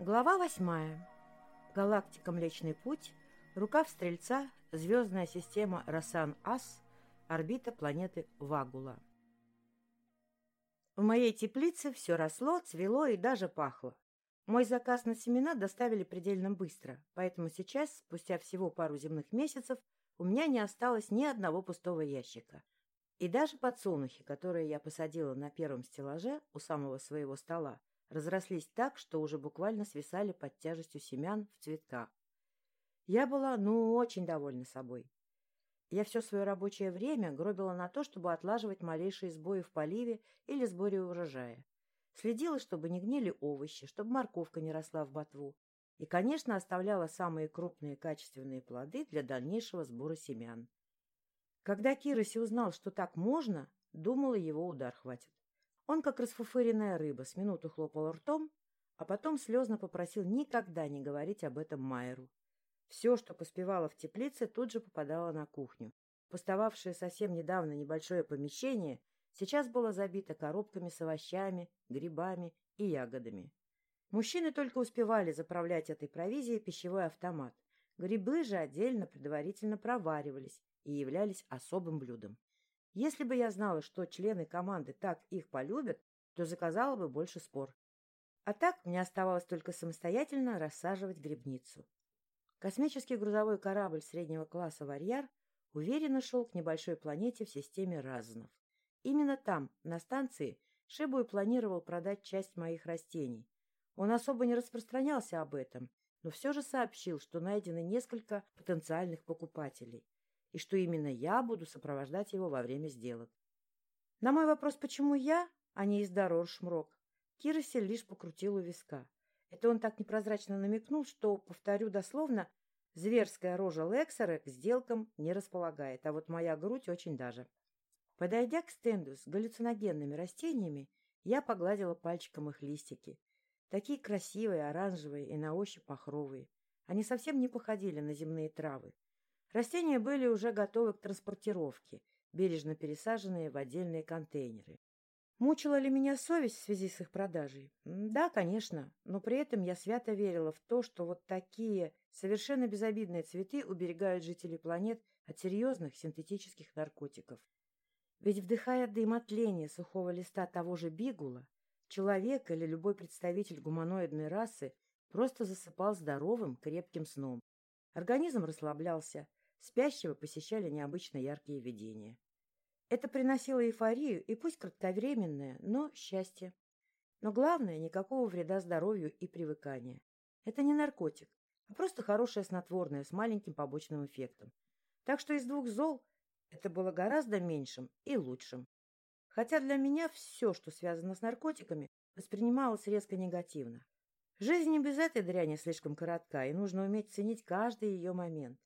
Глава восьмая. Галактика Млечный Путь, рукав Стрельца, звездная система Росан-Ас, орбита планеты Вагула. В моей теплице все росло, цвело и даже пахло. Мой заказ на семена доставили предельно быстро, поэтому сейчас, спустя всего пару земных месяцев, у меня не осталось ни одного пустого ящика. И даже подсолнухи, которые я посадила на первом стеллаже у самого своего стола, разрослись так, что уже буквально свисали под тяжестью семян в цветках. Я была, ну, очень довольна собой. Я все свое рабочее время гробила на то, чтобы отлаживать малейшие сбои в поливе или сборе урожая. Следила, чтобы не гнили овощи, чтобы морковка не росла в ботву. И, конечно, оставляла самые крупные качественные плоды для дальнейшего сбора семян. Когда Кироси узнал, что так можно, думала, его удар хватит. Он, как расфуфыренная рыба, с минуту хлопал ртом, а потом слезно попросил никогда не говорить об этом Майеру. Все, что поспевало в теплице, тут же попадало на кухню. Пустовавшее совсем недавно небольшое помещение сейчас было забито коробками с овощами, грибами и ягодами. Мужчины только успевали заправлять этой провизией пищевой автомат. Грибы же отдельно предварительно проваривались и являлись особым блюдом. Если бы я знала, что члены команды так их полюбят, то заказала бы больше спор. А так мне оставалось только самостоятельно рассаживать грибницу. Космический грузовой корабль среднего класса «Варьяр» уверенно шел к небольшой планете в системе Разнов. Именно там, на станции, Шибуй планировал продать часть моих растений. Он особо не распространялся об этом, но все же сообщил, что найдены несколько потенциальных покупателей и что именно я буду сопровождать его во время сделок. На мой вопрос, почему я, а не Издарор Шмрок, Киросель лишь покрутил у виска. Это он так непрозрачно намекнул, что, повторю дословно, зверская рожа Лексера к сделкам не располагает, а вот моя грудь очень даже. Подойдя к стенду с галлюциногенными растениями, я погладила пальчиком их листики. Такие красивые, оранжевые и на ощупь пахровые. Они совсем не походили на земные травы. Растения были уже готовы к транспортировке, бережно пересаженные в отдельные контейнеры. Мучила ли меня совесть в связи с их продажей? Да, конечно, но при этом я свято верила в то, что вот такие совершенно безобидные цветы уберегают жителей планет от серьезных синтетических наркотиков. Ведь вдыхая дым от тления сухого листа того же бигула, человек или любой представитель гуманоидной расы просто засыпал здоровым, крепким сном. Организм расслаблялся, Спящего посещали необычно яркие видения. Это приносило эйфорию и пусть кратковременное, но счастье. Но главное, никакого вреда здоровью и привыкания. Это не наркотик, а просто хорошее снотворное с маленьким побочным эффектом. Так что из двух зол это было гораздо меньшим и лучшим. Хотя для меня все, что связано с наркотиками, воспринималось резко негативно. Жизнь не без этой дряни слишком коротка, и нужно уметь ценить каждый ее момент.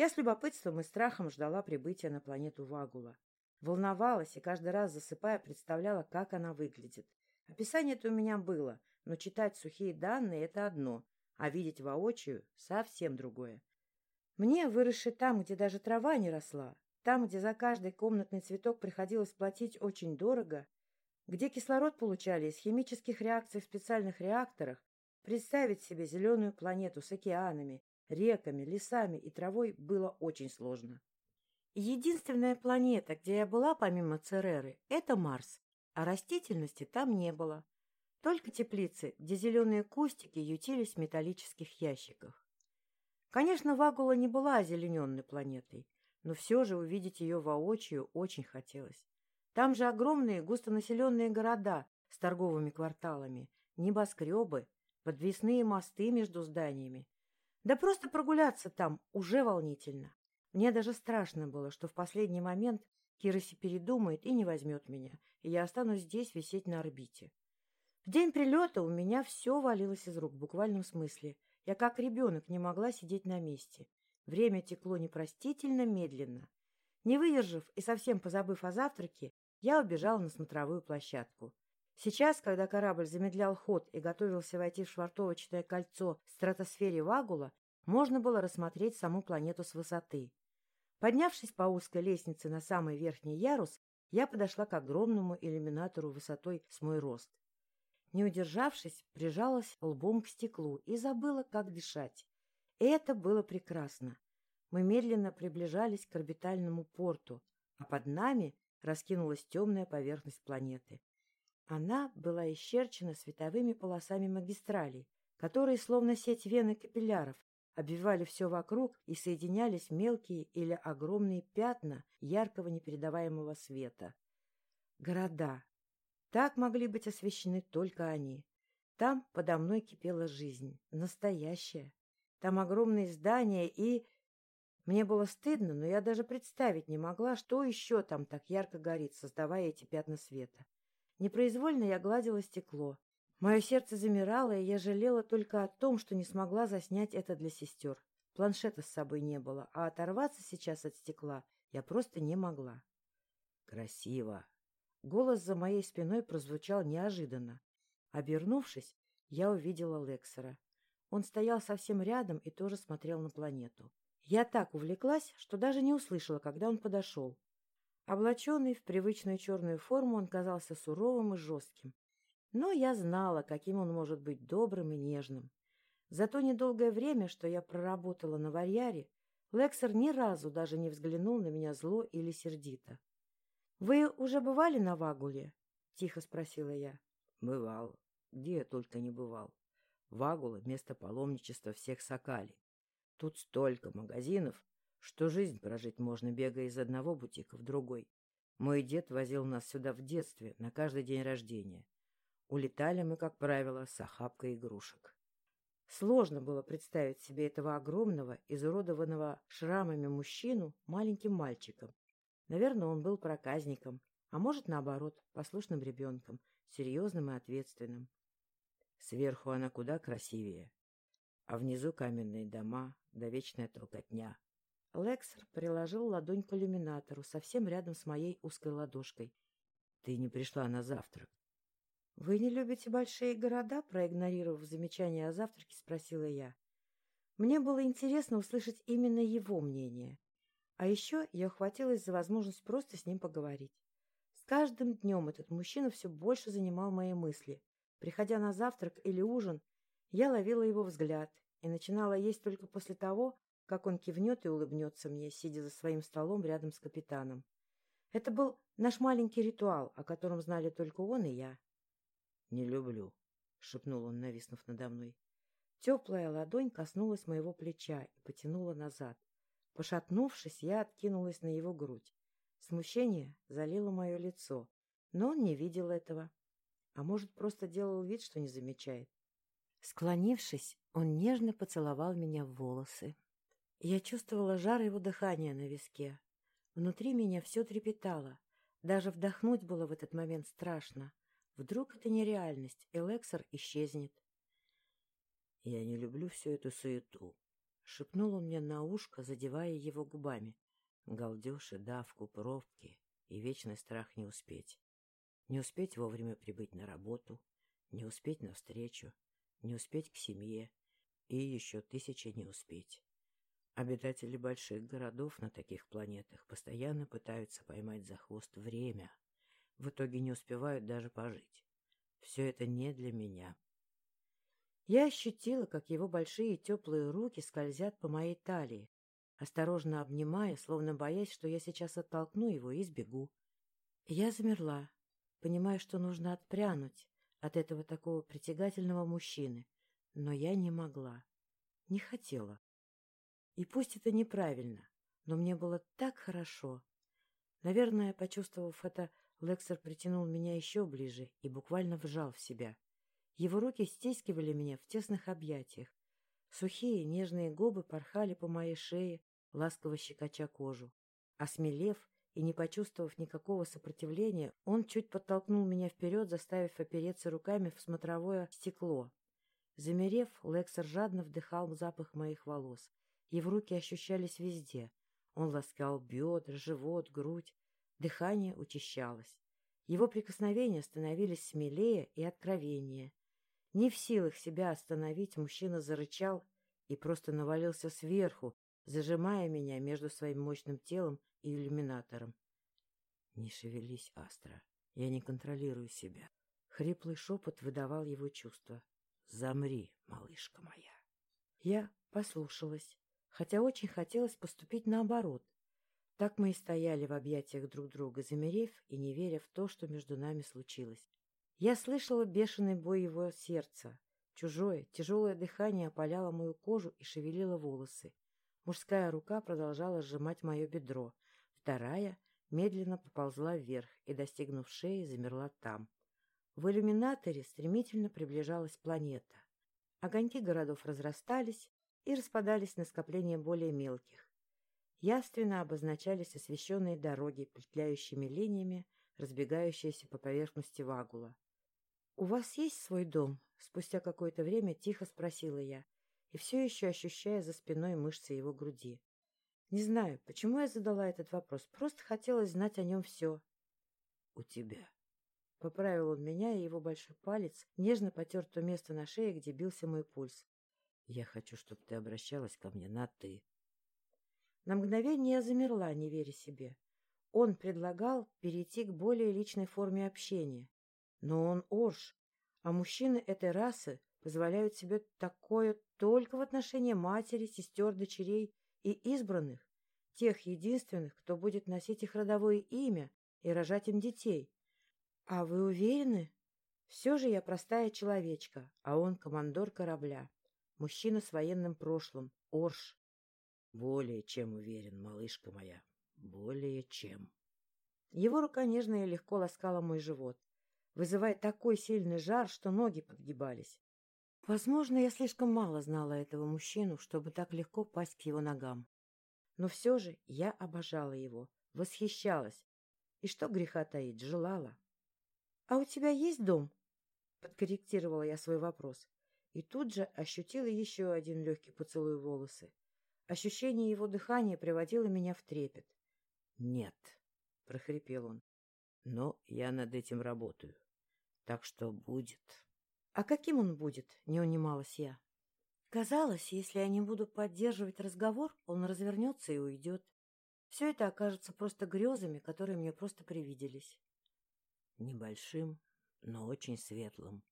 Я с любопытством и страхом ждала прибытия на планету Вагула. Волновалась и каждый раз, засыпая, представляла, как она выглядит. Описание это у меня было, но читать сухие данные — это одно, а видеть воочию — совсем другое. Мне, выросшей там, где даже трава не росла, там, где за каждый комнатный цветок приходилось платить очень дорого, где кислород получали из химических реакций в специальных реакторах, представить себе зеленую планету с океанами, реками, лесами и травой было очень сложно. Единственная планета, где я была помимо Цереры, это Марс, а растительности там не было. Только теплицы, где зеленые кустики ютились в металлических ящиках. Конечно, Вагула не была озелененной планетой, но все же увидеть ее воочию очень хотелось. Там же огромные густонаселенные города с торговыми кварталами, небоскребы, подвесные мосты между зданиями, да просто прогуляться там уже волнительно. Мне даже страшно было, что в последний момент Кироси передумает и не возьмет меня, и я останусь здесь висеть на орбите. В день прилета у меня все валилось из рук, в буквальном смысле. Я как ребенок не могла сидеть на месте. Время текло непростительно медленно. Не выдержав и совсем позабыв о завтраке, я убежала на смотровую площадку. Сейчас, когда корабль замедлял ход и готовился войти в швартовочное кольцо в стратосфере Вагула, можно было рассмотреть саму планету с высоты. Поднявшись по узкой лестнице на самый верхний ярус, я подошла к огромному иллюминатору высотой с мой рост. Не удержавшись, прижалась лбом к стеклу и забыла, как дышать. Это было прекрасно. Мы медленно приближались к орбитальному порту, а под нами раскинулась темная поверхность планеты. Она была исчерчена световыми полосами магистралей, которые, словно сеть вен и капилляров, обвивали все вокруг и соединялись мелкие или огромные пятна яркого непередаваемого света. Города. Так могли быть освещены только они. Там подо мной кипела жизнь, настоящая. Там огромные здания и... Мне было стыдно, но я даже представить не могла, что еще там так ярко горит, создавая эти пятна света. Непроизвольно я гладила стекло. Мое сердце замирало, и я жалела только о том, что не смогла заснять это для сестер. Планшета с собой не было, а оторваться сейчас от стекла я просто не могла. «Красиво!» Голос за моей спиной прозвучал неожиданно. Обернувшись, я увидела Лексера. Он стоял совсем рядом и тоже смотрел на планету. Я так увлеклась, что даже не услышала, когда он подошел. Облаченный в привычную черную форму, он казался суровым и жестким. Но я знала, каким он может быть добрым и нежным. За то недолгое время, что я проработала на варьяре, Лексер ни разу даже не взглянул на меня зло или сердито. — Вы уже бывали на Вагуле? — тихо спросила я. — Бывал. Где я только не бывал. Вагула — место паломничества всех сокалей. Тут столько магазинов, что жизнь прожить можно, бегая из одного бутика в другой. Мой дед возил нас сюда в детстве, на каждый день рождения. Улетали мы, как правило, с охапкой игрушек. Сложно было представить себе этого огромного, изуродованного шрамами мужчину маленьким мальчиком. Наверное, он был проказником, а может, наоборот, послушным ребенком, серьезным и ответственным. Сверху она куда красивее, а внизу каменные дома, да вечная толкотня. Лексер приложил ладонь к иллюминатору, совсем рядом с моей узкой ладошкой. — Ты не пришла на завтрак. — Вы не любите большие города? — проигнорировав замечание о завтраке, спросила я. Мне было интересно услышать именно его мнение. А еще я ухватилась за возможность просто с ним поговорить. С каждым днем этот мужчина все больше занимал мои мысли. Приходя на завтрак или ужин, я ловила его взгляд и начинала есть только после того, как он кивнет и улыбнется мне, сидя за своим столом рядом с капитаном. Это был наш маленький ритуал, о котором знали только он и я. — Не люблю, — шепнул он, нависнув надо мной. Теплая ладонь коснулась моего плеча и потянула назад. Пошатнувшись, я откинулась на его грудь. Смущение залило мое лицо, но он не видел этого. А может, просто делал вид, что не замечает. Склонившись, он нежно поцеловал меня в волосы. Я чувствовала жар его дыхания на виске. Внутри меня все трепетало. Даже вдохнуть было в этот момент страшно. Вдруг это нереальность, и Лексер исчезнет. — Я не люблю всю эту суету, — шепнул он мне на ушко, задевая его губами. Галдеж и давку, пробки и вечный страх не успеть. Не успеть вовремя прибыть на работу, не успеть навстречу, не успеть к семье и еще тысячи не успеть. Обитатели больших городов на таких планетах постоянно пытаются поймать за хвост время. В итоге не успевают даже пожить. Все это не для меня. Я ощутила, как его большие теплые руки скользят по моей талии, осторожно обнимая, словно боясь, что я сейчас оттолкну его и сбегу. Я замерла, понимая, что нужно отпрянуть от этого такого притягательного мужчины, но я не могла, не хотела. И пусть это неправильно, но мне было так хорошо. Наверное, почувствовав это, Лексер притянул меня еще ближе и буквально вжал в себя. Его руки стискивали меня в тесных объятиях. Сухие нежные губы порхали по моей шее, ласково щекоча кожу. Осмелев и не почувствовав никакого сопротивления, он чуть подтолкнул меня вперед, заставив опереться руками в смотровое стекло. Замерев, Лексер жадно вдыхал запах моих волос. Его руки ощущались везде. Он ласкал бедра, живот, грудь. Дыхание учащалось. Его прикосновения становились смелее и откровеннее. Не в силах себя остановить, мужчина зарычал и просто навалился сверху, зажимая меня между своим мощным телом и иллюминатором. — Не шевелись, Астра. Я не контролирую себя. Хриплый шепот выдавал его чувства. «Замри, малышка моя». Я послушалась, хотя очень хотелось поступить наоборот. Так мы и стояли в объятиях друг друга, замерев и не веря в то, что между нами случилось. Я слышала бешеный бой его сердца. Чужое, тяжелое дыхание опаляло мою кожу и шевелило волосы. Мужская рука продолжала сжимать мое бедро. Вторая медленно поползла вверх и, достигнув шеи, замерла там. В иллюминаторе стремительно приближалась планета. Огоньки городов разрастались и распадались на скопления более мелких. Явственно обозначались освещенные дороги, петляющими линиями, разбегающиеся по поверхности вагула. «У вас есть свой дом?» — спустя какое-то время тихо спросила я, и все еще ощущая за спиной мышцы его груди. Не знаю, почему я задала этот вопрос, просто хотелось знать о нем все. — У тебя. Поправил он меня, и его большой палец нежно потер то место на шее, где бился мой пульс. — Я хочу, чтобы ты обращалась ко мне на «ты». На мгновение я замерла, не веря себе. Он предлагал перейти к более личной форме общения. Но он Орш, а мужчины этой расы позволяют себе такое только в отношении матери, сестер, дочерей и избранных, тех единственных, кто будет носить их родовое имя и рожать им детей. А вы уверены? Все же я простая человечка, а он командор корабля, мужчина с военным прошлым, Орш. Более чем уверен, малышка моя, более чем. Его рука нежно и легко ласкала мой живот, вызывая такой сильный жар, что ноги подгибались. Возможно, я слишком мало знала этого мужчину, чтобы так легко пасть к его ногам. Но все же я обожала его, восхищалась. И что греха таить, желала. — А у тебя есть дом? — подкорректировала я свой вопрос. И тут же ощутила еще один легкий поцелуй волосы. Ощущение его дыхания приводило меня в трепет. — Нет, — прохрипел он, — но я над этим работаю. Так что будет... А каким он будет? Не унималась я. Казалось, если я не буду поддерживать разговор, он развернется и уйдет. Все это окажется просто грезами, которые мне просто привиделись. Небольшим, но очень светлым,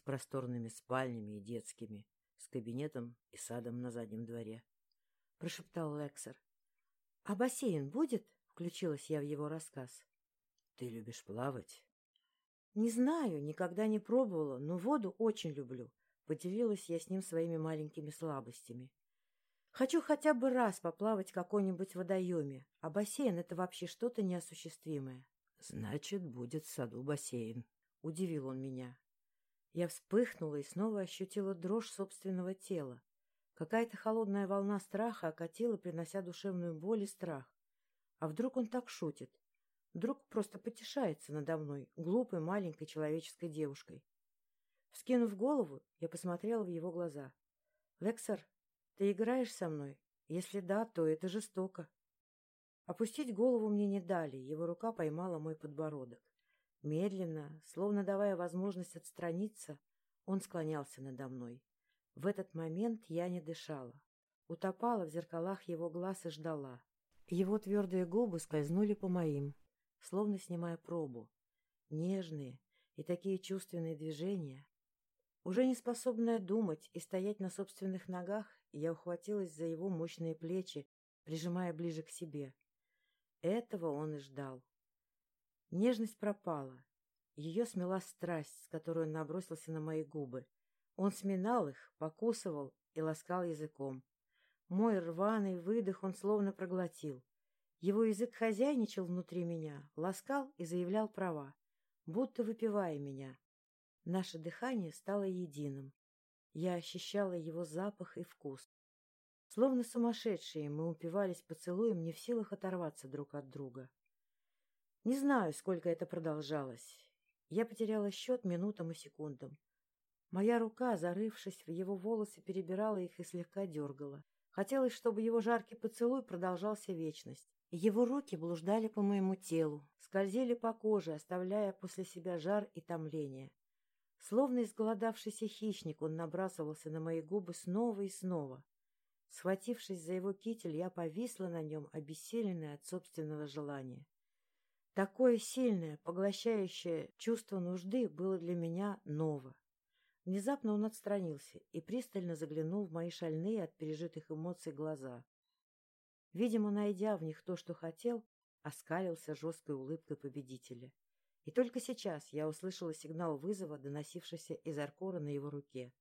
с просторными спальнями и детскими, с кабинетом и садом на заднем дворе, — прошептал Лексер. — А бассейн будет? — включилась я в его рассказ. — Ты любишь плавать? Не знаю, никогда не пробовала, но воду очень люблю. Поделилась я с ним своими маленькими слабостями. Хочу хотя бы раз поплавать в какой-нибудь водоеме, а бассейн — это вообще что-то неосуществимое. — Значит, будет в саду бассейн, — удивил он меня. Я вспыхнула и снова ощутила дрожь собственного тела. Какая-то холодная волна страха окатила, принося душевную боль и страх. А вдруг он так шутит? Вдруг просто потешается надо мной, глупой маленькой человеческой девушкой. Вскинув голову, я посмотрела в его глаза. — Лексер, ты играешь со мной? Если да, то это жестоко. Опустить голову мне не дали, его рука поймала мой подбородок. Медленно, словно давая возможность отстраниться, он склонялся надо мной. В этот момент я не дышала. Утопала в зеркалах его глаз и ждала. Его твердые губы скользнули по моим, словно снимая пробу. Нежные и такие чувственные движения. Уже не способная думать и стоять на собственных ногах, я ухватилась за его мощные плечи, прижимая ближе к себе. Этого он и ждал. Нежность пропала. Ее смела страсть, с которой он набросился на мои губы. Он сминал их, покусывал и ласкал языком. Мой рваный выдох он словно проглотил. Его язык хозяйничал внутри меня, ласкал и заявлял права, будто выпивая меня. Наше дыхание стало единым. Я ощущала его запах и вкус. Словно сумасшедшие, мы упивались поцелуем, не в силах оторваться друг от друга. Не знаю, сколько это продолжалось. Я потеряла счет минутам и секундам. Моя рука, зарывшись в его волосы, перебирала их и слегка дергала. Хотелось, чтобы его жаркий поцелуй продолжался вечность. Его руки блуждали по моему телу, скользили по коже, оставляя после себя жар и томление. Словно изголодавшийся хищник, он набрасывался на мои губы снова и снова. Схватившись за его китель, я повисла на нем, обессиленная от собственного желания. Такое сильное, поглощающее чувство нужды было для меня ново. Внезапно он отстранился и пристально заглянул в мои шальные от пережитых эмоций глаза. Видимо, найдя в них то, что хотел, оскалился жесткой улыбкой победителя. И только сейчас я услышала сигнал вызова, доносившийся из аркора на его руке.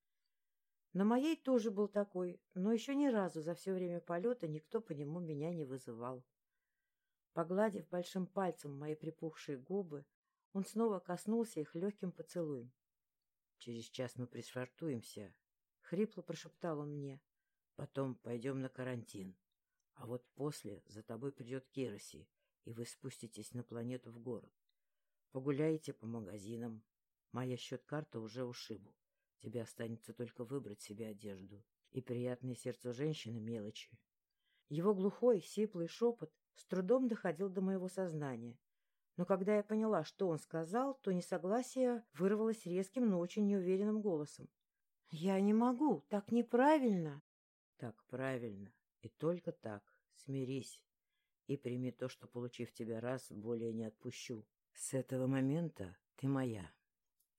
На моей тоже был такой, но еще ни разу за все время полета никто по нему меня не вызывал. Погладив большим пальцем мои припухшие губы, он снова коснулся их легким поцелуем. — Через час мы пришвартуемся, — хрипло прошептал он мне. — Потом пойдем на карантин. А вот после за тобой придет Кероси, и вы спуститесь на планету в город. Погуляете по магазинам. Моя счет-карта уже ушибу. Тебе останется только выбрать себе одежду. И приятные сердцу женщины мелочи. Его глухой, сиплый шепот с трудом доходил до моего сознания. Но когда я поняла, что он сказал, то несогласие вырвалось резким, но очень неуверенным голосом. — Я не могу, так неправильно. — Так правильно, и только так. Смирись и прими то, что, получив тебя раз, более не отпущу. С этого момента ты моя.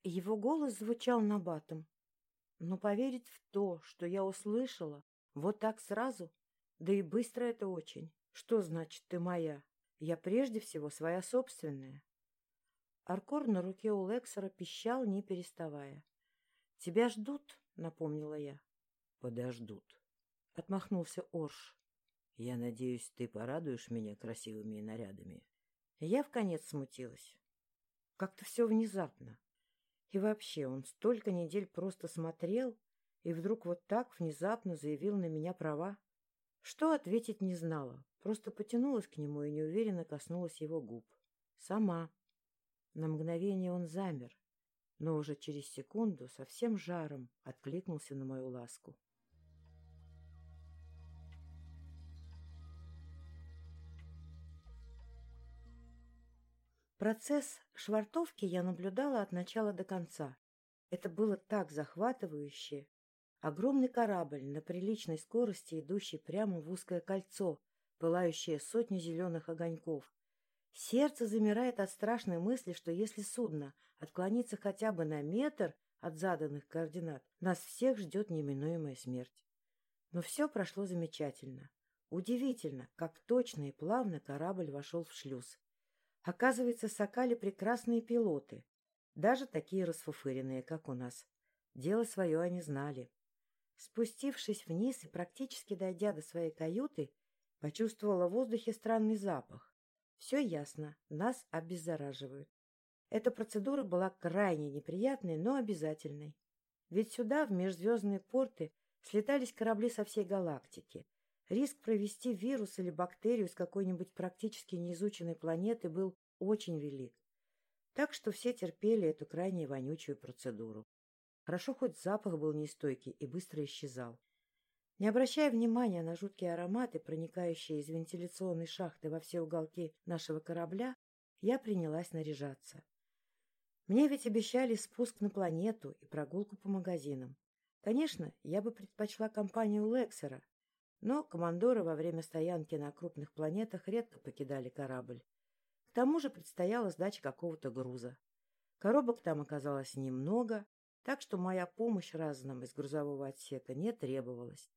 Его голос звучал набатом. Но поверить в то, что я услышала, вот так сразу, да и быстро это очень. Что значит «ты моя»? Я прежде всего своя собственная. Аркор на руке у Лексера пищал, не переставая. — Тебя ждут, — напомнила я. — Подождут, — отмахнулся Орш. — Я надеюсь, ты порадуешь меня красивыми нарядами. Я вконец смутилась. Как-то все внезапно. И вообще, он столько недель просто смотрел, и вдруг вот так внезапно заявил на меня права. Что ответить не знала, просто потянулась к нему и неуверенно коснулась его губ. Сама. На мгновение он замер, но уже через секунду со всем жаром откликнулся на мою ласку. Процесс швартовки я наблюдала от начала до конца. Это было так захватывающе, Огромный корабль на приличной скорости, идущий прямо в узкое кольцо, пылающее сотни зеленых огоньков. Сердце замирает от страшной мысли, что если судно отклонится хотя бы на метр от заданных координат, нас всех ждет неминуемая смерть. Но все прошло замечательно. Удивительно, как точно и плавно корабль вошел в шлюз. Оказывается, Сокали прекрасные пилоты, даже такие расфуфыренные, как у нас. Дело свое они знали. Спустившись вниз и практически дойдя до своей каюты, почувствовала в воздухе странный запах. Все ясно, нас обеззараживают. Эта процедура была крайне неприятной, но обязательной. Ведь сюда, в межзвездные порты, слетались корабли со всей галактики. Риск провести вирус или бактерию с какой-нибудь практически неизученной планеты был очень велик. Так что все терпели эту крайне вонючую процедуру. Хорошо хоть запах был нестойкий и быстро исчезал. Не обращая внимания на жуткие ароматы, проникающие из вентиляционной шахты во все уголки нашего корабля, я принялась наряжаться. Мне ведь обещали спуск на планету и прогулку по магазинам. Конечно, я бы предпочла компанию Лексера, но командоры во время стоянки на крупных планетах редко покидали корабль. К тому же предстояла сдача какого-то груза. Коробок там оказалось немного, так что моя помощь разным из грузового отсека не требовалась.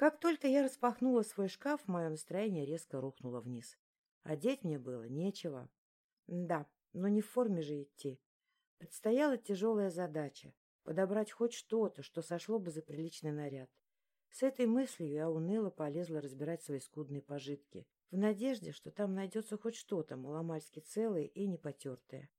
Как только я распахнула свой шкаф, мое настроение резко рухнуло вниз. Одеть мне было нечего. Да, но не в форме же идти. Предстояла тяжелая задача — подобрать хоть что-то, что сошло бы за приличный наряд. С этой мыслью я уныло полезла разбирать свои скудные пожитки, в надежде, что там найдется хоть что-то маломальски целое и непотертое.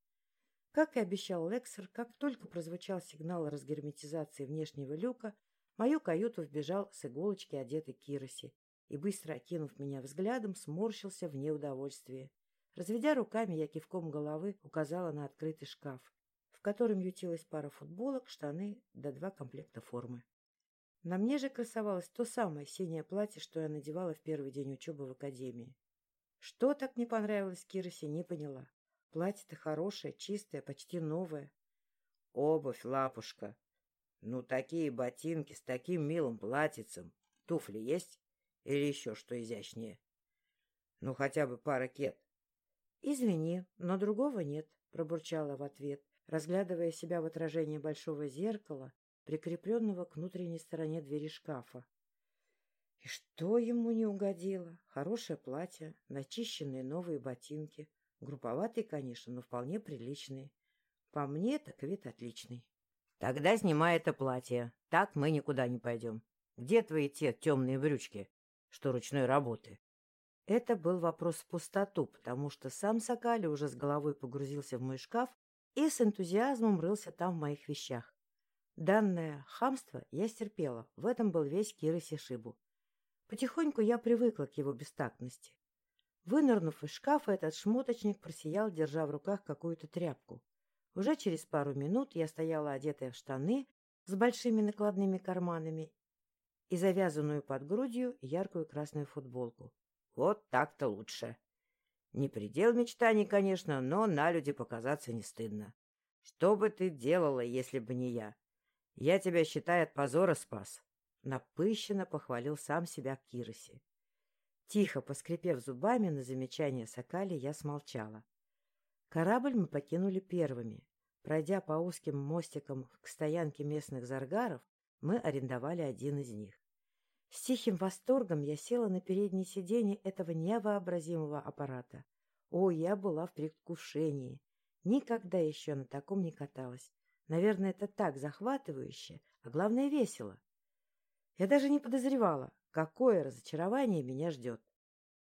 Как и обещал Лексер, как только прозвучал сигнал разгерметизации внешнего люка, мою каюту вбежал с иголочки одетый Кироси и, быстро окинув меня взглядом, сморщился в неудовольствии. Разведя руками, я кивком головы указала на открытый шкаф, в котором ютилась пара футболок, штаны да два комплекта формы. На мне же красовалось то самое синее платье, что я надевала в первый день учебы в академии. Что так не понравилось Киросе, не поняла. Платье-то хорошее, чистое, почти новое. Обувь, лапушка. Ну, такие ботинки с таким милым платьицем. Туфли есть? Или еще что изящнее? Ну, хотя бы пара кет. Извини, но другого нет, пробурчала в ответ, разглядывая себя в отражении большого зеркала, прикрепленного к внутренней стороне двери шкафа. И что ему не угодило? Хорошее платье, начищенные новые ботинки. Групповатые, конечно, но вполне приличные. По мне, так вид отличный. Тогда снимай это платье. Так мы никуда не пойдем. Где твои те темные брючки, что ручной работы? Это был вопрос в пустоту, потому что сам Сакали уже с головой погрузился в мой шкаф и с энтузиазмом рылся там в моих вещах. Данное хамство я стерпела, в этом был весь Киры Сишибу. Потихоньку я привыкла к его бестактности. Вынырнув из шкафа, этот шмоточник просиял, держа в руках какую-то тряпку. Уже через пару минут я стояла одетая в штаны с большими накладными карманами и завязанную под грудью яркую красную футболку. Вот так-то лучше. Не предел мечтаний, конечно, но на люди показаться не стыдно. Что бы ты делала, если бы не я? Я тебя, считай, от позора спас. Напыщенно похвалил сам себя Кироси. Тихо поскрипев зубами на замечание Сокали, я смолчала. Корабль мы покинули первыми. Пройдя по узким мостикам к стоянке местных заргаров, мы арендовали один из них. С тихим восторгом я села на переднее сиденье этого невообразимого аппарата. О, я была в предвкушении. Никогда еще на таком не каталась. Наверное, это так захватывающе, а главное весело. Я даже не подозревала, какое разочарование меня ждет.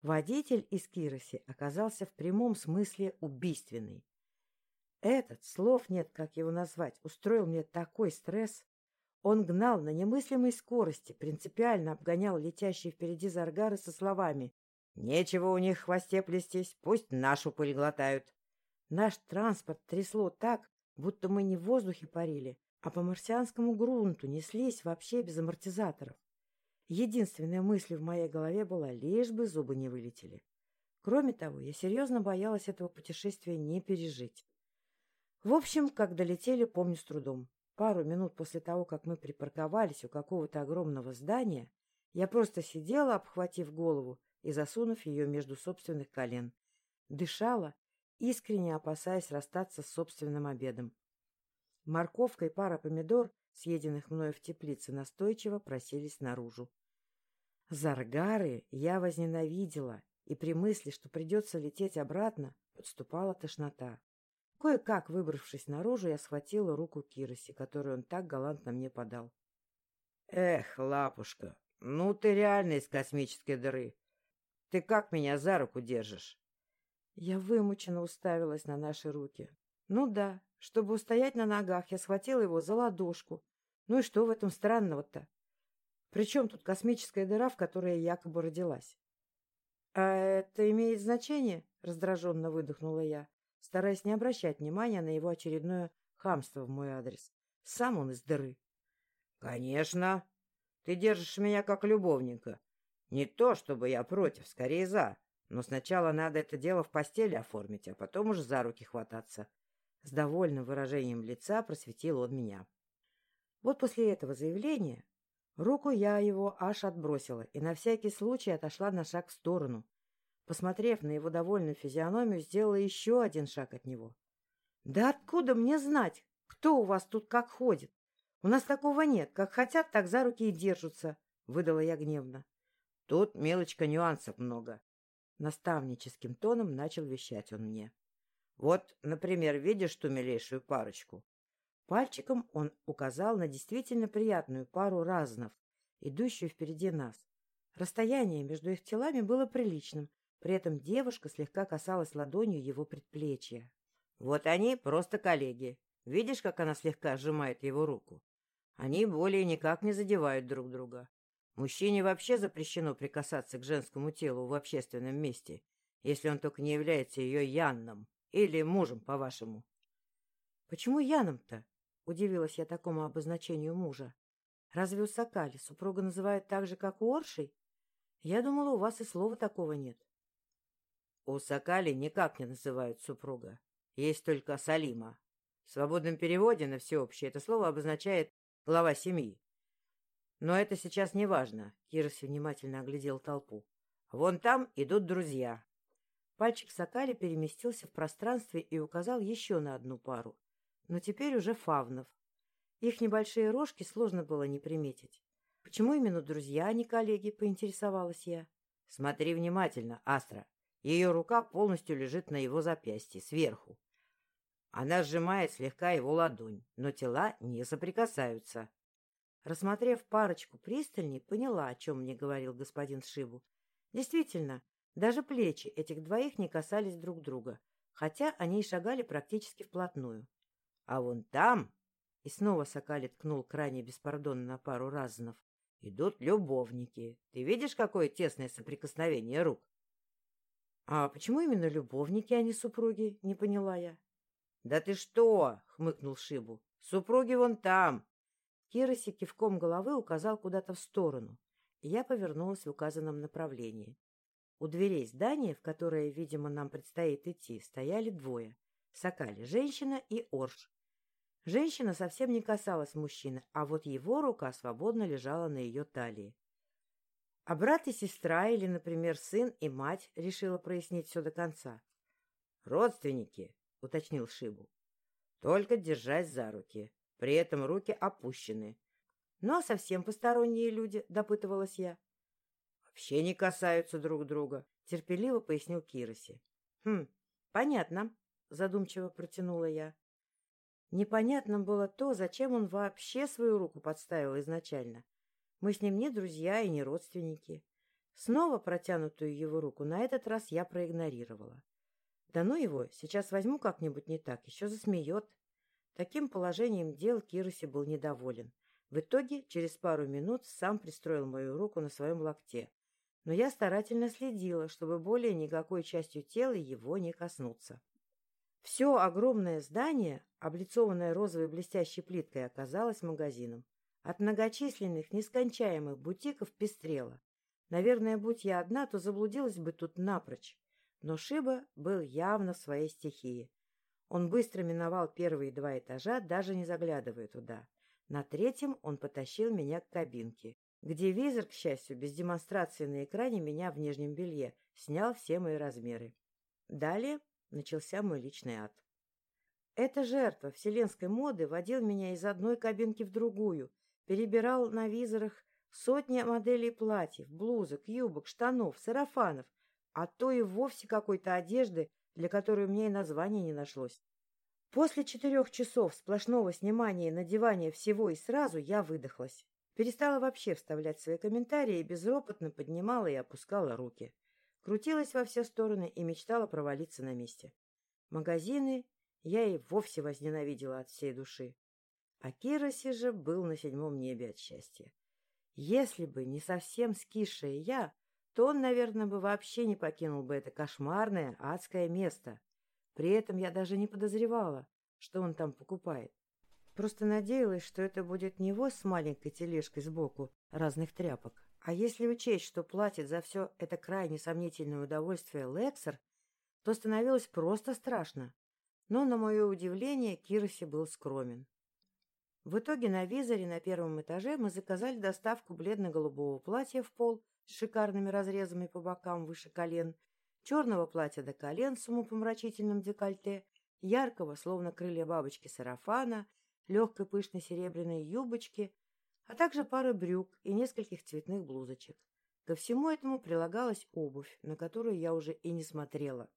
Водитель из Кироси оказался в прямом смысле убийственный. Этот, слов нет, как его назвать, устроил мне такой стресс. Он гнал на немыслимой скорости, принципиально обгонял летящие впереди Заргары со словами «Нечего у них в хвосте плестись, пусть нашу пыль глотают». Наш транспорт трясло так, будто мы не в воздухе парили, а по марсианскому грунту неслись вообще без амортизаторов. Единственная мысль в моей голове была лишь бы зубы не вылетели. Кроме того, я серьезно боялась этого путешествия не пережить. В общем, как долетели, помню с трудом. Пару минут после того, как мы припарковались у какого-то огромного здания, я просто сидела, обхватив голову и засунув ее между собственных колен. Дышала, искренне опасаясь расстаться с собственным обедом. Морковка и пара помидор, съеденных мною в теплице, настойчиво просились наружу. Заргары я возненавидела, и при мысли, что придется лететь обратно, подступала тошнота. Кое-как, выбравшись наружу, я схватила руку Кироси, которую он так галантно мне подал. — Эх, лапушка, ну ты реально из космической дыры. Ты как меня за руку держишь? Я вымученно уставилась на наши руки. Ну да, чтобы устоять на ногах, я схватила его за ладошку. Ну и что в этом странного-то? Причем тут космическая дыра, в которой я якобы родилась? — А это имеет значение? — раздраженно выдохнула я стараясь не обращать внимания на его очередное хамство в мой адрес. Сам он из дыры. — Конечно. Ты держишь меня как любовника. Не то, чтобы я против, скорее за. Но сначала надо это дело в постели оформить, а потом уже за руки хвататься. С довольным выражением лица просветил он меня. Вот после этого заявления руку я его аж отбросила и на всякий случай отошла на шаг в сторону, Посмотрев на его довольную физиономию, сделала еще один шаг от него. — Да откуда мне знать, кто у вас тут как ходит? У нас такого нет. Как хотят, так за руки и держатся, — выдала я гневно. — Тут, мелочка, нюансов много. Наставническим тоном начал вещать он мне. — Вот, например, видишь ту милейшую парочку? Пальчиком он указал на действительно приятную пару разнов, идущую впереди нас. Расстояние между их телами было приличным, при этом девушка слегка касалась ладонью его предплечья. Вот они просто коллеги. Видишь, как она слегка сжимает его руку? Они более никак не задевают друг друга. Мужчине вообще запрещено прикасаться к женскому телу в общественном месте, если он только не является ее Янном или мужем, по-вашему. — Почему Яном-то? — удивилась я такому обозначению мужа. — Разве у Сакали супруга называют так же, как у Оршей? Я думала, у вас и слова такого нет. У Сакали никак не называют супруга. Есть только Салима. В свободном переводе на всеобщее это слово обозначает глава семьи. Но это сейчас не важно. Кирос внимательно оглядел толпу. Вон там идут друзья. Пальчик Сакали переместился в пространстве и указал еще на одну пару. Но теперь уже фавнов. Их небольшие рожки сложно было не приметить. Почему именно друзья, а не коллеги, поинтересовалась я. Смотри внимательно, Астра. Ее рука полностью лежит на его запястье, сверху. Она сжимает слегка его ладонь, но тела не соприкасаются. Рассмотрев парочку пристальней, поняла, о чем мне говорил господин Шибу. Действительно, даже плечи этих двоих не касались друг друга, хотя они и шагали практически вплотную. А вон там, и снова Сокали ткнул крайне беспардонно на пару раззнов, идут любовники. Ты видишь, какое тесное соприкосновение рук? — А почему именно любовники, а не супруги? — не поняла я. — Да ты что? — хмыкнул Шибу. — Супруги вон там. Кироси кивком головы указал куда-то в сторону, и я повернулась в указанном направлении. У дверей здания, в которое, видимо, нам предстоит идти, стояли двое. Сокали — женщина и Орш. Женщина совсем не касалась мужчины, а вот его рука свободно лежала на ее талии. А брат и сестра или, например, сын и мать решила прояснить все до конца. — Родственники, — уточнил Шибу. — Только держась за руки. При этом руки опущены. — Ну, а совсем посторонние люди, — допытывалась я. — Вообще не касаются друг друга, — терпеливо пояснил Кироси. — Хм, понятно, — задумчиво протянула я. Непонятным было то, зачем он вообще свою руку подставил изначально. Мы с ним не друзья и не родственники. Снова протянутую его руку на этот раз я проигнорировала. Да ну его, сейчас возьму как-нибудь не так, еще засмеет. Таким положением дел Кироси был недоволен. В итоге, через пару минут, сам пристроил мою руку на своем локте. Но я старательно следила, чтобы более никакой частью тела его не коснуться. Все огромное здание, облицованное розовой блестящей плиткой, оказалось магазином. От многочисленных, нескончаемых бутиков пестрело. Наверное, будь я одна, то заблудилась бы тут напрочь. Но Шиба был явно в своей стихии. Он быстро миновал первые два этажа, даже не заглядывая туда. На третьем он потащил меня к кабинке, где визор, к счастью, без демонстрации на экране меня в нижнем белье, снял все мои размеры. Далее начался мой личный ад. Эта жертва вселенской моды водил меня из одной кабинки в другую, перебирал на визорах сотни моделей платьев, блузок, юбок, штанов, сарафанов, а то и вовсе какой-то одежды, для которой у меня и названия не нашлось. После четырех часов сплошного снимания и надевания всего и сразу я выдохлась. Перестала вообще вставлять свои комментарии и безропотно поднимала и опускала руки. Крутилась во все стороны и мечтала провалиться на месте. Магазины я и вовсе возненавидела от всей души. А Кироси же был на седьмом небе от счастья. Если бы не совсем скисшая я, то он, наверное, бы вообще не покинул бы это кошмарное адское место. При этом я даже не подозревала, что он там покупает. Просто надеялась, что это будет не воз с маленькой тележкой сбоку разных тряпок, а если учесть, что платит за все это крайне сомнительное удовольствие Лексер, то становилось просто страшно. Но, на мое удивление, Кироси был скромен. В итоге на визоре на первом этаже мы заказали доставку бледно-голубого платья в пол с шикарными разрезами по бокам выше колен, черного платья до колен с умопомрачительным декольте, яркого, словно крылья бабочки, сарафана, легкой пышной серебряной юбочки а также пары брюк и нескольких цветных блузочек. Ко всему этому прилагалась обувь, на которую я уже и не смотрела.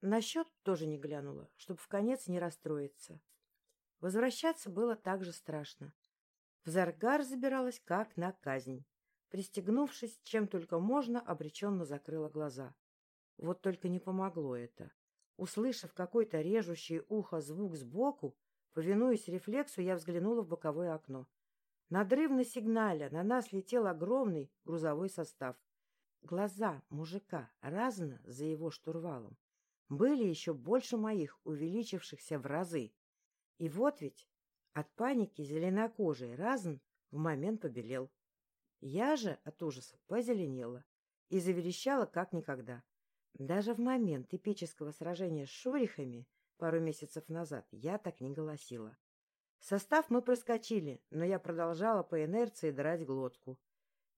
На счет тоже не глянула, чтобы в конец не расстроиться. Возвращаться было так же страшно. В Заргар забиралась как на казнь. Пристегнувшись, чем только можно, обреченно закрыла глаза. Вот только не помогло это. Услышав какой-то режущий ухо звук сбоку, повинуясь рефлексу, я взглянула в боковое окно. Надрывно сигналя на нас летел огромный грузовой состав. Глаза мужика, разно за его штурвалом, были еще больше моих, увеличившихся в разы. И вот ведь от паники зеленокожий разн в момент побелел. Я же от ужаса позеленела и заверещала как никогда. Даже в момент эпического сражения с шурихами пару месяцев назад я так не голосила. Состав мы проскочили, но я продолжала по инерции драть глотку.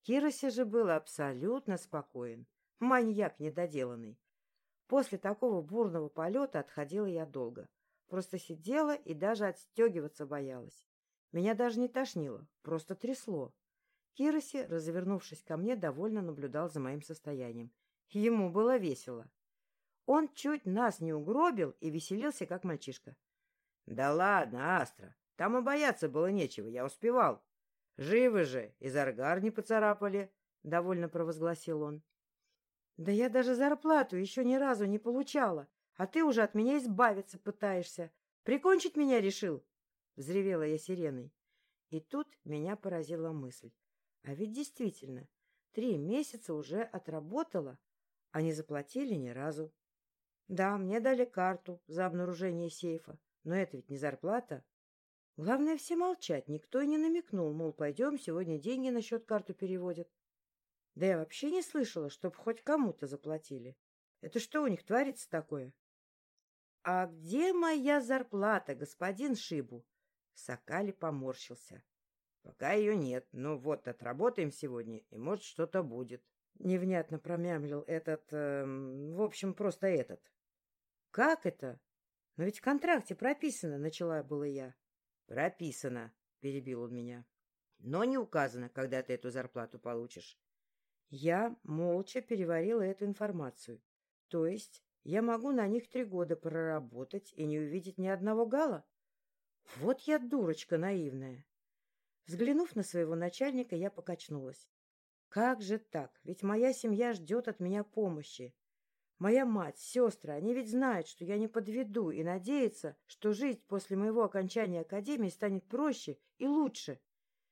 Кироси же был абсолютно спокоен. Маньяк недоделанный. После такого бурного полета отходила я долго. Просто сидела и даже отстегиваться боялась. Меня даже не тошнило, просто трясло. Кироси, развернувшись ко мне, довольно наблюдал за моим состоянием. Ему было весело. Он чуть нас не угробил и веселился, как мальчишка. — Да ладно, Астра, там и бояться было нечего, я успевал. Живы же, и заргар не поцарапали, — довольно провозгласил он. — Да я даже зарплату еще ни разу не получала, а ты уже от меня избавиться пытаешься. Прикончить меня решил? — взревела я сиреной. И тут меня поразила мысль. А ведь действительно, три месяца уже отработала, а не заплатили ни разу. Да, мне дали карту за обнаружение сейфа, но это ведь не зарплата. Главное все молчать, никто и не намекнул, мол, пойдем, сегодня деньги на счет карту переводят. Да я вообще не слышала, чтоб хоть кому-то заплатили. Это что у них творится такое? — А где моя зарплата, господин Шибу? Сакали поморщился. — Пока ее нет, но вот отработаем сегодня, и, может, что-то будет. Невнятно промямлил этот... Э, в общем, просто этот. — Как это? Но ведь в контракте прописано, — начала была я. — Прописано, — перебил он меня. — Но не указано, когда ты эту зарплату получишь. Я молча переварила эту информацию. То есть я могу на них три года проработать и не увидеть ни одного гала? Вот я дурочка наивная. Взглянув на своего начальника, я покачнулась. Как же так? Ведь моя семья ждет от меня помощи. Моя мать, сестры, они ведь знают, что я не подведу и надеются, что жить после моего окончания академии станет проще и лучше.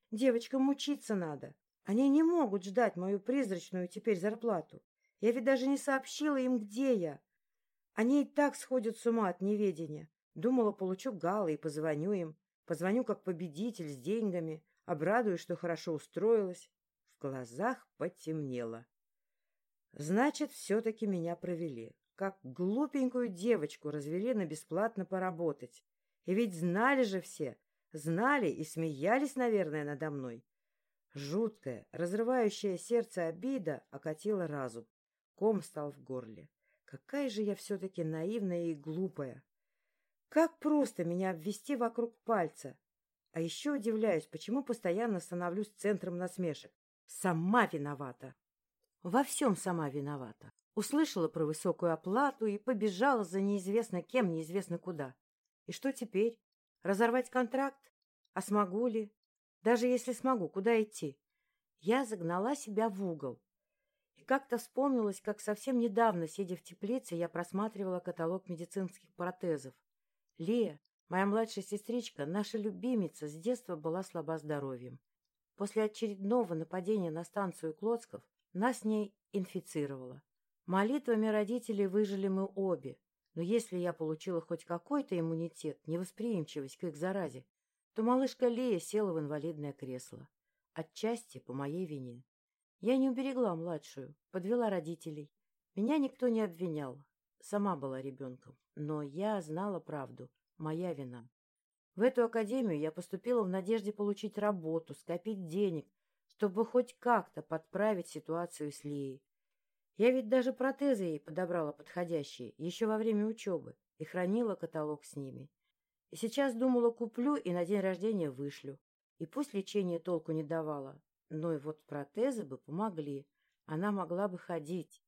Девочкам мучиться надо. Они не могут ждать мою призрачную теперь зарплату. Я ведь даже не сообщила им, где я. Они и так сходят с ума от неведения. Думала, получу галы и позвоню им. Позвоню как победитель с деньгами, обрадуюсь, что хорошо устроилась. В глазах потемнело. Значит, все-таки меня провели. Как глупенькую девочку развели на бесплатно поработать. И ведь знали же все, знали и смеялись, наверное, надо мной. Жуткая, разрывающая сердце обида окатила разум. Ком стал в горле. Какая же я все-таки наивная и глупая. Как просто меня обвести вокруг пальца. А еще удивляюсь, почему постоянно становлюсь центром насмешек. Сама виновата. Во всем сама виновата. Услышала про высокую оплату и побежала за неизвестно кем, неизвестно куда. И что теперь? Разорвать контракт? А смогу ли? Даже если смогу, куда идти? Я загнала себя в угол. И как-то вспомнилось, как совсем недавно, сидя в теплице, я просматривала каталог медицинских протезов. Лия, моя младшая сестричка, наша любимица, с детства была слаба здоровьем. После очередного нападения на станцию Клоцков нас ней инфицировало. Молитвами родителей выжили мы обе, но если я получила хоть какой-то иммунитет, невосприимчивость к их заразе, то малышка Лея села в инвалидное кресло. Отчасти по моей вине. Я не уберегла младшую, подвела родителей. Меня никто не обвинял. Сама была ребенком. Но я знала правду. Моя вина. В эту академию я поступила в надежде получить работу, скопить денег, чтобы хоть как-то подправить ситуацию с Лией. Я ведь даже протезы ей подобрала подходящие, еще во время учебы, и хранила каталог с ними. И сейчас думала, куплю и на день рождения вышлю. И пусть лечение толку не давало, но и вот протезы бы помогли. Она могла бы ходить.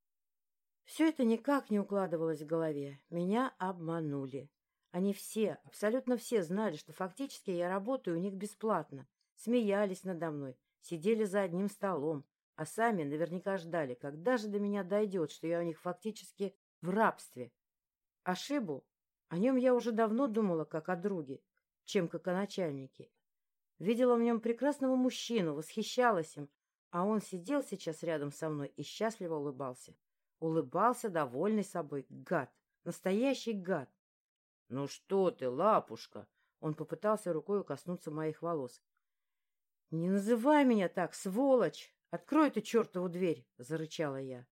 Все это никак не укладывалось в голове. Меня обманули. Они все, абсолютно все знали, что фактически я работаю у них бесплатно. Смеялись надо мной, сидели за одним столом, а сами наверняка ждали, когда же до меня дойдет, что я у них фактически в рабстве. Ошибу. О нем я уже давно думала, как о друге, чем как о начальнике. Видела в нем прекрасного мужчину, восхищалась им, а он сидел сейчас рядом со мной и счастливо улыбался. Улыбался, довольный собой, гад, настоящий гад. — Ну что ты, лапушка? Он попытался рукой коснуться моих волос. — Не называй меня так, сволочь! Открой ты чертову дверь! — зарычала я.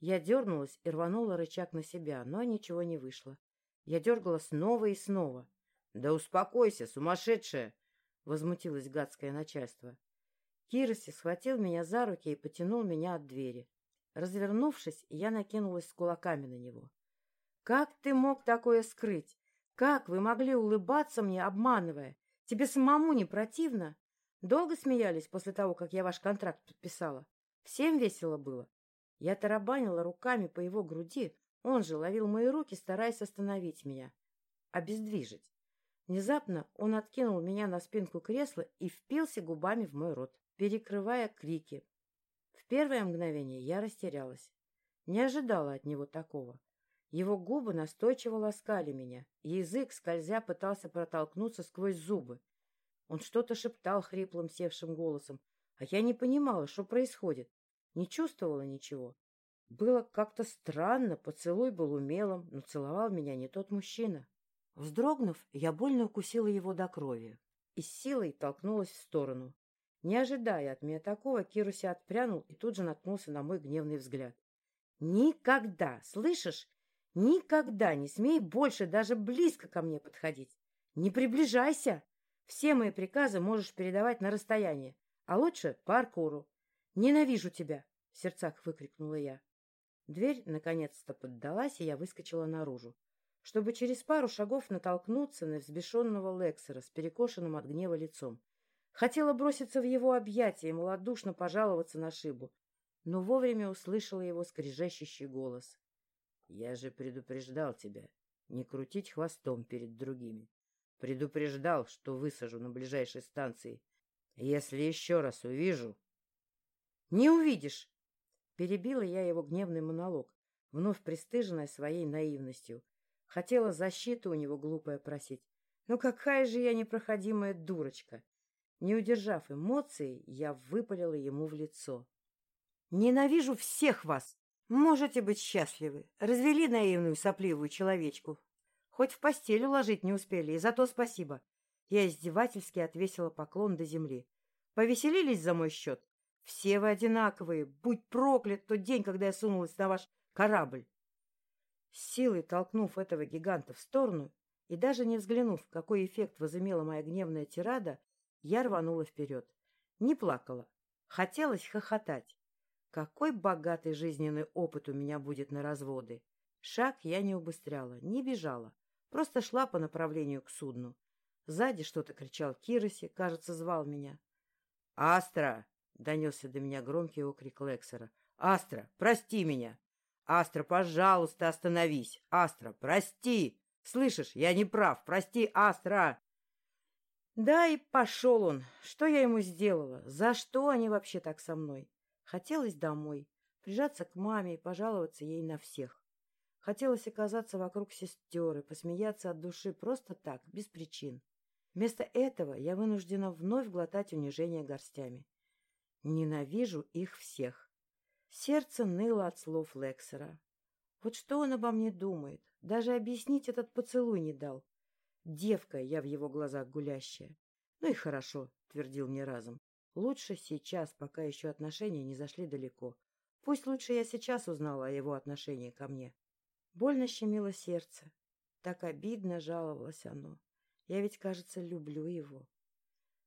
Я дернулась и рванула рычаг на себя, но ничего не вышло. Я дергала снова и снова. — Да успокойся, сумасшедшая! — возмутилось гадское начальство. Кироси схватил меня за руки и потянул меня от двери. Развернувшись, я накинулась с кулаками на него. Как ты мог такое скрыть? Как вы могли улыбаться мне, обманывая? Тебе самому не противно? Долго смеялись после того, как я ваш контракт подписала? Всем весело было? Я тарабанила руками по его груди, он же ловил мои руки, стараясь остановить меня, обездвижить. Внезапно он откинул меня на спинку кресла и впился губами в мой рот, перекрывая крики. В первое мгновение я растерялась. Не ожидала от него такого. Его губы настойчиво ласкали меня, язык, скользя, пытался протолкнуться сквозь зубы. Он что-то шептал хриплым севшим голосом, а я не понимала, что происходит, не чувствовала ничего. Было как-то странно, поцелуй был умелым, но целовал меня не тот мужчина. Вздрогнув, я больно укусила его до крови и с силой толкнулась в сторону. Не ожидая от меня такого, Кируси отпрянул и тут же наткнулся на мой гневный взгляд. «Никогда, слышишь? Никогда не смей больше даже близко ко мне подходить. Не приближайся. Все мои приказы можешь передавать на расстояние, а лучше по Аркуру. Ненавижу тебя, — в сердцах выкрикнула я. Дверь наконец-то поддалась, и я выскочила наружу, чтобы через пару шагов натолкнуться на взбешенного Лексера с перекошенным от гнева лицом. Хотела броситься в его объятия и малодушно пожаловаться на шибу, но вовремя услышала его скрежещущий голос. Я же предупреждал тебя не крутить хвостом перед другими. Предупреждал, что высажу на ближайшей станции. Если еще раз увижу... — Не увидишь! Перебила я его гневный монолог, вновь пристыженная своей наивностью. Хотела защиту у него глупая просить. Ну какая же я непроходимая дурочка! Не удержав эмоций, я выпалила ему в лицо. — Ненавижу всех вас! Можете быть счастливы. Развели наивную сопливую человечку. Хоть в постель уложить не успели, и зато спасибо. Я издевательски отвесила поклон до земли. Повеселились за мой счет? Все вы одинаковые. Будь проклят тот день, когда я сунулась на ваш корабль. С силой толкнув этого гиганта в сторону и даже не взглянув, какой эффект возымела моя гневная тирада, я рванула вперед. Не плакала. Хотелось хохотать. Какой богатый жизненный опыт у меня будет на разводы. Шаг я не убыстряла, не бежала. Просто шла по направлению к судну. Сзади что-то кричал Кироси, кажется, звал меня. «Астра!» — донесся до меня громкий окрик Лексера. «Астра, прости меня! Астра, пожалуйста, остановись! Астра, прости! Слышишь, я не прав! Прости, Астра!» Да, и пошел он. Что я ему сделала? За что они вообще так со мной? Хотелось домой, прижаться к маме и пожаловаться ей на всех. Хотелось оказаться вокруг сестер и посмеяться от души просто так, без причин. Вместо этого я вынуждена вновь глотать унижение горстями. Ненавижу их всех. Сердце ныло от слов Лексера. Вот что он обо мне думает? Даже объяснить этот поцелуй не дал. Девка я в его глазах гулящая. Ну и хорошо, твердил мне разом. Лучше сейчас, пока еще отношения не зашли далеко. Пусть лучше я сейчас узнала о его отношении ко мне. Больно щемило сердце. Так обидно жаловалось оно. Я ведь, кажется, люблю его.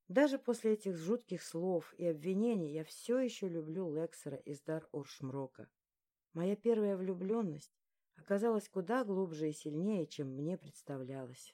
Даже после этих жутких слов и обвинений я все еще люблю Лексера из Дар Оршмрока. Моя первая влюбленность оказалась куда глубже и сильнее, чем мне представлялось.